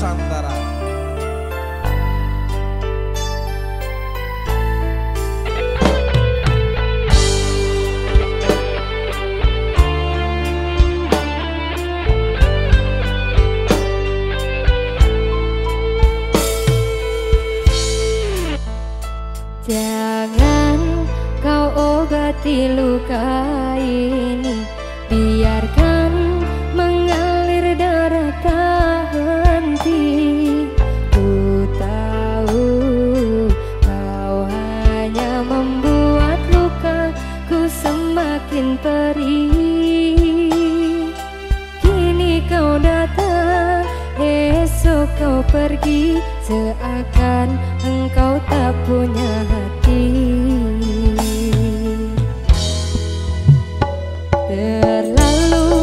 Nusantara. Jangan kau obati luka perih Kini kau datang, esok kau pergi. Seakan engkau tak punya hati. Terlalu